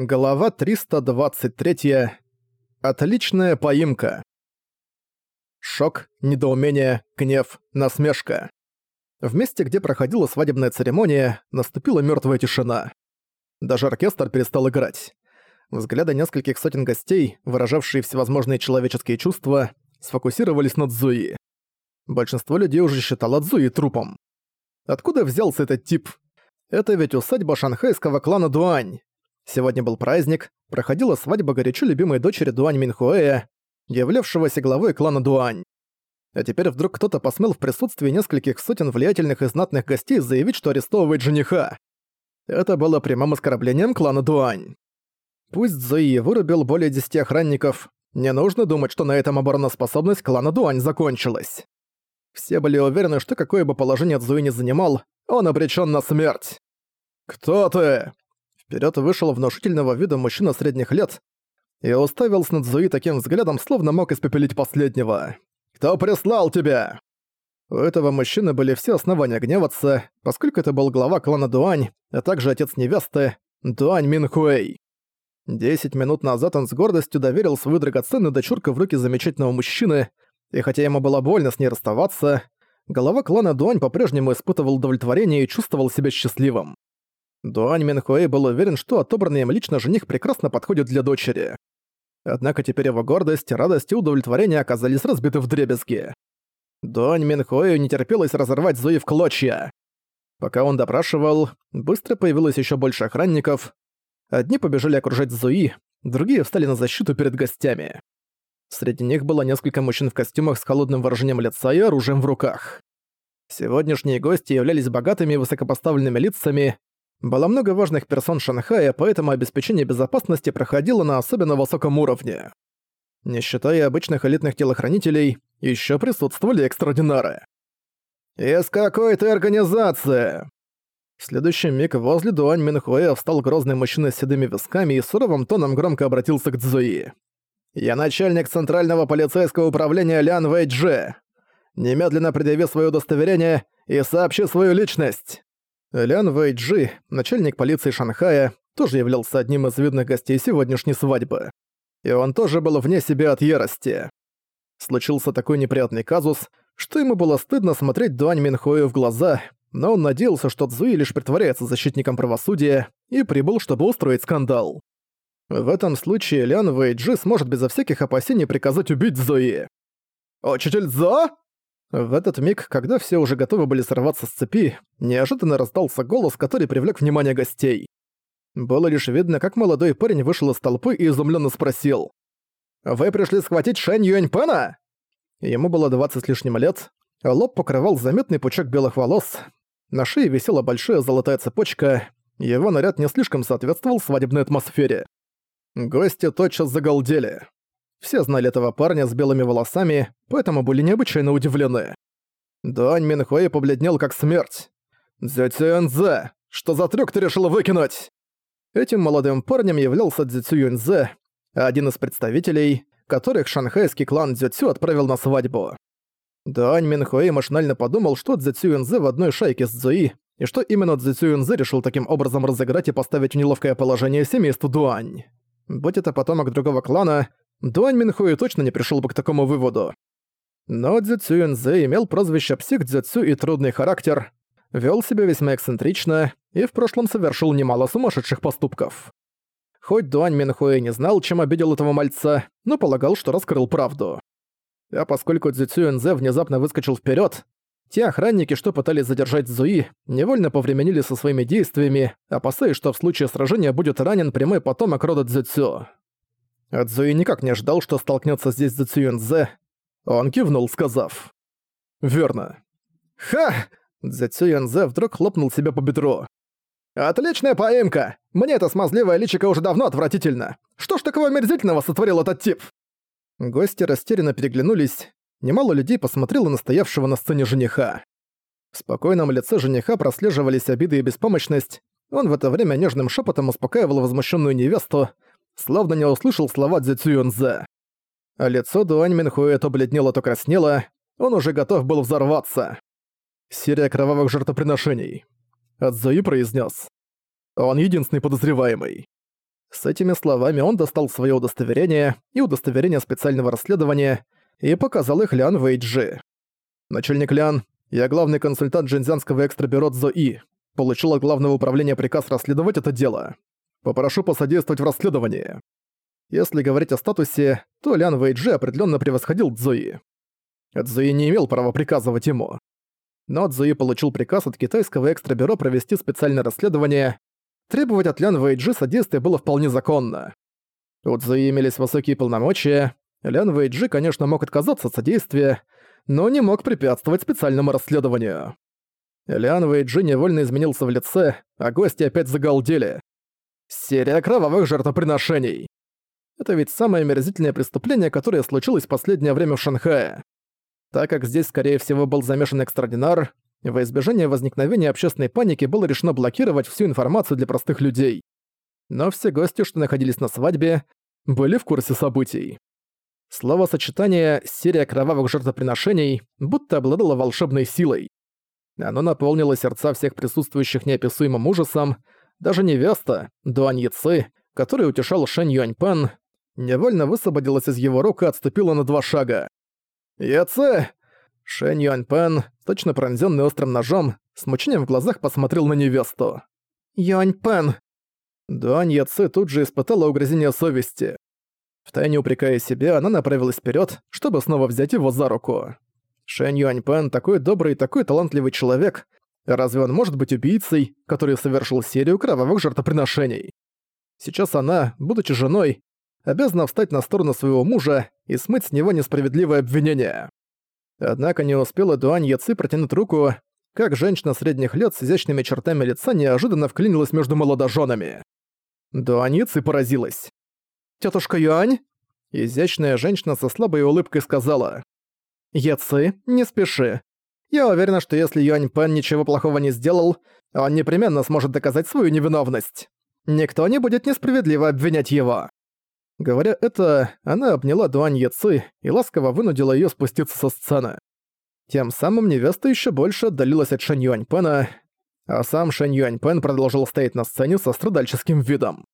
Глава 323. Отличная поимка. Шок, недоумение, гнев, насмешка. В месте, где проходила свадебная церемония, наступила мертвая тишина. Даже оркестр перестал играть. Взгляды нескольких сотен гостей, выражавшие всевозможные человеческие чувства, сфокусировались над Зуи. Большинство людей уже считало Зуи трупом. Откуда взялся этот тип? Это ведь усадьба шанхайского клана Дуань. Сегодня был праздник, проходила свадьба горячо любимой дочери Дуань Минхуэя, являвшегося главой клана Дуань. А теперь вдруг кто-то посмел в присутствии нескольких сотен влиятельных и знатных гостей заявить, что арестовывает жениха. Это было прямым оскорблением клана Дуань. Пусть Зои вырубил более десяти охранников, не нужно думать, что на этом обороноспособность клана Дуань закончилась. Все были уверены, что какое бы положение Цзуи не занимал, он обречен на смерть. «Кто ты?» Вперед вышел внушительного вида мужчина средних лет и уставился на Цзуи таким взглядом, словно мог испепелить последнего. «Кто прислал тебя?» У этого мужчины были все основания гневаться, поскольку это был глава клана Дуань, а также отец невесты, Дуань Минхуэй. Десять минут назад он с гордостью доверил свою драгоценную дочурку в руки замечательного мужчины, и хотя ему было больно с ней расставаться, глава клана Дуань по-прежнему испытывал удовлетворение и чувствовал себя счастливым. Дуань Минхуэй был уверен, что отобранный им лично жених прекрасно подходит для дочери. Однако теперь его гордость, радость и удовлетворение оказались разбиты в дребезги. Дуань Минхуэю не терпелось разорвать Зуи в клочья. Пока он допрашивал, быстро появилось еще больше охранников. Одни побежали окружать Зуи, другие встали на защиту перед гостями. Среди них было несколько мужчин в костюмах с холодным выражением лица и оружием в руках. Сегодняшние гости являлись богатыми и высокопоставленными лицами, было много важных персон Шанхая, поэтому обеспечение безопасности проходило на особенно высоком уровне. Не считая обычных элитных телохранителей, еще присутствовали экстраординары. «Из какой ты организации?» В следующий миг возле Дуань Минхуэя встал грозный мужчина с седыми висками и суровым тоном громко обратился к Цзуи. «Я начальник Центрального полицейского управления Лян Вэйджи. Немедленно предъяви свое удостоверение и сообщи свою личность!» Лян Вэйджи, начальник полиции Шанхая, тоже являлся одним из видных гостей сегодняшней свадьбы. И он тоже был вне себя от ярости. Случился такой неприятный казус, что ему было стыдно смотреть Дуань Минхою в глаза, но он надеялся, что Цзуи лишь притворяется защитником правосудия и прибыл, чтобы устроить скандал. В этом случае Лян Вэйджи сможет безо всяких опасений приказать убить Зои. «Учитель Зо?» В этот миг, когда все уже готовы были сорваться с цепи, неожиданно раздался голос, который привлек внимание гостей. Было лишь видно, как молодой парень вышел из толпы и изумленно спросил. «Вы пришли схватить Шэнь Юэньпэна?» Ему было 20 с лишним лет, лоб покрывал заметный пучок белых волос, на шее висела большая золотая цепочка, его наряд не слишком соответствовал свадебной атмосфере. Гости тотчас загалдели. Все знали этого парня с белыми волосами, поэтому были необычайно удивлены. Дуань Минхуэй побледнел как смерть. «Дзюцюэнзе! Что за трюк ты решил выкинуть?» Этим молодым парнем являлся Дзюцюэнзе, один из представителей, которых шанхайский клан Дзюцю отправил на свадьбу. Дуань Минхуэй машинально подумал, что Дзюцюэнзе в одной шайке с Цзуи, и что именно Дзюцюэнзе решил таким образом разыграть и поставить в неловкое положение семейству Дуань. Будь это потомок другого клана, Дуань Минхуи точно не пришел бы к такому выводу. Но Цзю Цюэнзе имел прозвище «Псих Цзю и трудный характер», вел себя весьма эксцентрично и в прошлом совершил немало сумасшедших поступков. Хоть Дуань Минхуэ не знал, чем обидел этого мальца, но полагал, что раскрыл правду. А поскольку Цзю Цюэнзе внезапно выскочил вперед, те охранники, что пытались задержать Зуи, невольно повременили со своими действиями, опасаясь, что в случае сражения будет ранен прямой потомок рода Цзюцю. А Цзуи никак не ожидал, что столкнется здесь с Цзюэнзе. Он кивнул, сказав. «Верно». «Ха!» Цзюэнзе вдруг хлопнул себя по бедру. «Отличная поимка! Мне это смазливое личико уже давно отвратительно. Что ж такого мерзительного сотворил этот тип?» Гости растерянно переглянулись. Немало людей посмотрело на стоявшего на сцене жениха. В спокойном лице жениха прослеживались обиды и беспомощность. Он в это время нежным шепотом успокаивал возмущенную невесту, словно не услышал слова Цзи Цюнзе. А лицо Дуань Минхуэ то бледнело, то краснело, он уже готов был взорваться. Серия кровавых жертвоприношений. Адзуи произнес. Он единственный подозреваемый. С этими словами он достал свое удостоверение и удостоверение специального расследования и показал их Лян Вэйджи. «Начальник Лян, я главный консультант Джинзянского экстрабюро Цзо-И. Получил от главного управления приказ расследовать это дело. Попрошу посодействовать в расследовании». Если говорить о статусе, то Лян Вэйджи определенно превосходил Цзуи. Цзуи не имел права приказывать ему. Но Цзуи получил приказ от китайского экстрабюро провести специальное расследование. Требовать от Лян Вэйджи содействия было вполне законно. У Цзуи имелись высокие полномочия. Лян Вэйджи, конечно, мог отказаться от содействия, но не мог препятствовать специальному расследованию. Лян Вэйджи невольно изменился в лице, а гости опять загалдели. Серия кровавых жертвоприношений. Это ведь самое омерзительное преступление, которое случилось в последнее время в Шанхае. Так как здесь, скорее всего, был замешан экстрадинар, во избежание возникновения общественной паники было решено блокировать всю информацию для простых людей. Но все гости, что находились на свадьбе, были в курсе событий. Словосочетание «серия кровавых жертвоприношений» будто обладало волшебной силой. Оно наполнило сердца всех присутствующих неописуемым ужасом, даже невеста, Дуань Яцы, который утешал Шэнь Юаньпэн, невольно высвободилась из его рук и отступила на два шага. «Яце!» Шэнь Юаньпэн, точно пронзённый острым ножом, с мучением в глазах посмотрел на невесту. «Юаньпэн!» Дуань Яце тут же испытала угрызение совести. Втайне упрекая себя, она направилась вперед, чтобы снова взять его за руку. Шэнь Юаньпэн такой добрый и такой талантливый человек. Разве он может быть убийцей, который совершил серию кровавых жертвоприношений? Сейчас она, будучи женой, обязана встать на сторону своего мужа и смыть с него несправедливое обвинение. Однако не успела Дуань Яци протянуть руку, как женщина средних лет с изящными чертами лица неожиданно вклинилась между молодоженами. Дуань Яци поразилась. «Тётушка Юань?» Изящная женщина со слабой улыбкой сказала. «Яци, не спеши. Я уверена, что если Юань Пен ничего плохого не сделал, он непременно сможет доказать свою невиновность. Никто не будет несправедливо обвинять его». Говоря это, она обняла Дуань Яцы и ласково вынудила её спуститься со сцены. Тем самым невеста ещё больше отдалилась от Шэнь Юаньпэна, а сам Шэнь Юаньпэн продолжил стоять на сцене со страдальческим видом.